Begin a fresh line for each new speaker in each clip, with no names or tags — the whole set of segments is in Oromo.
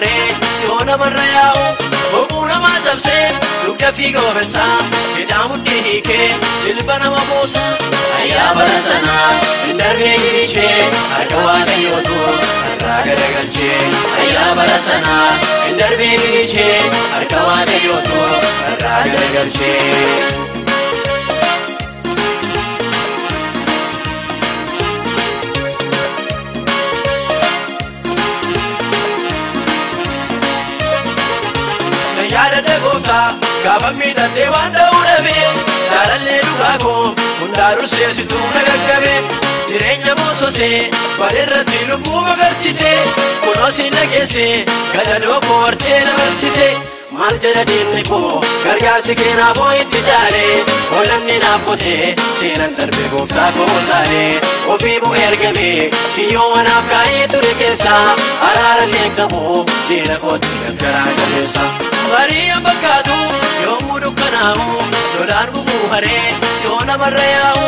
baree yoo namarra yaa'u boquu namaa cabsee dugda fiigoo bersaa midhaan mudhii hiikee jilba nama buusa ayyaa bara sanaa hin darbee hiriishee harka waaqayyootu harkaa garagalchee ayyaa bara sanaa hin darbee hiriishee harka waaqayyootu garagalchee. gaafa miidhagdee waan ta'uu dhabee jaalallee dhugaa koo hundaa durseessituu na gaggabee jireenya moososee walirratti lubbuu magarsite kunoosiin dhageessee gadadoo koo wartee dabarsite maal jedha diinni koo gargaarsi keenaafoo itti jaalee lamni naaf qotee seenan darbe gooftaa koo olaalee ofii bu'ee ergamee kiyyoo wanaaf kaa'ee ture keessa araara leenqamoo diina kootti garaa jabeessa. Marii bakkaatu. dukkanaa'u lolaan gufuu haree yoo namarra yaa'u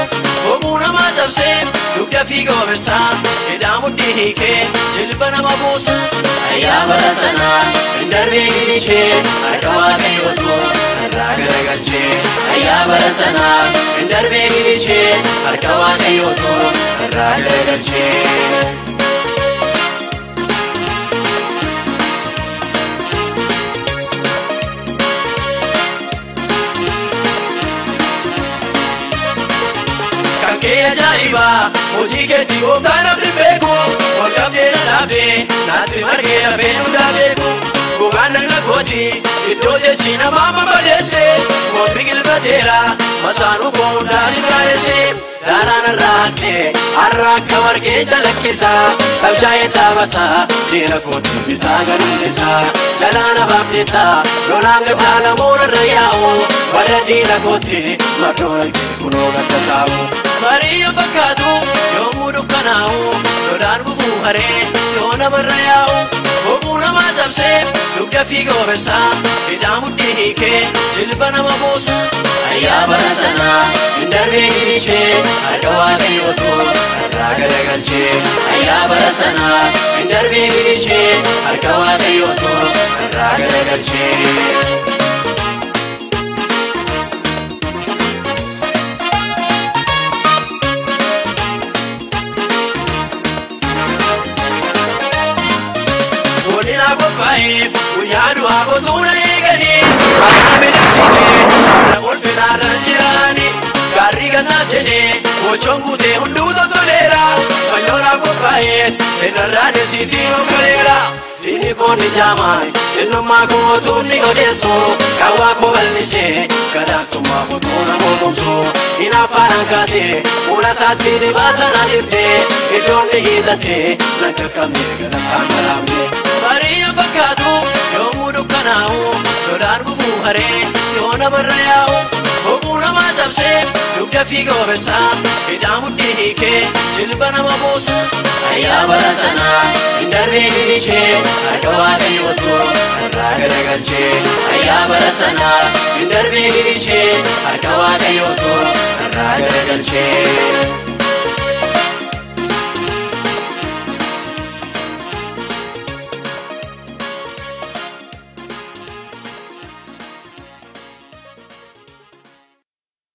goguu nama cabsee dugda fiiga obeessaa hidhaa mudhii hiikee jilba nama buusa ayyaa bara sanaa hin darbee gidichee harka waaqayyootu irraa garagalchee ayyaa bara sanaa harka chaiva mutiketi ungana mzimbeku wakamdera dape natemargera penu dapeku gogaa laga kooti iddoo jechi namaa babal'eesse koon biqilfateera masaanuu koon daadhi gaadhesse daaraan arraaqe arraaqa margee jalakkisa qabjaa'ee dhaabata deera kooti bitaa gadhullisa jalaana baafteetta lolaan gabaala moorarra yaa'u warra diina kooti madoora kee kunoo gadda taa'u. Marii yoo yoomuu dukkanaa'u lolaan gufuu haree. cabsee dugda fiigoo bessaa hidhaa mudhii hiikee jilba nama buusa ayyaa bara sanaa hin darbee himichee harka waaqayyootu irraa galagalchee ayyaa bara sanaa hin darbee himichee harka waaqayyootu irraa galagalchee. eeganii guyyaa du'aa botuudha eeganii maqaa midhagsitee mana ol fedhaarraan jiraani gaarrii gannaaf jedhee guutee hunduu toltoleera fannoonaaf qophaa'een ennarraa deesiitiin hooganeera. Diinni koo koo hin kaatee iddoon na jirtu yoomuu dukkanaa'u lodaan gufuu haree yoo namarra yaa'u hobuu namaa cabsee dugda fiigoo bessaa hidhaa mudhii hiikee jilba nama
buusa ayyaa bara
sanaa hin darbee hiichee harka waaqayyootu irraa garagalchee ayyaa bara sanaa hin darbee hiichee harka waaqayyootu irraa garagalchee.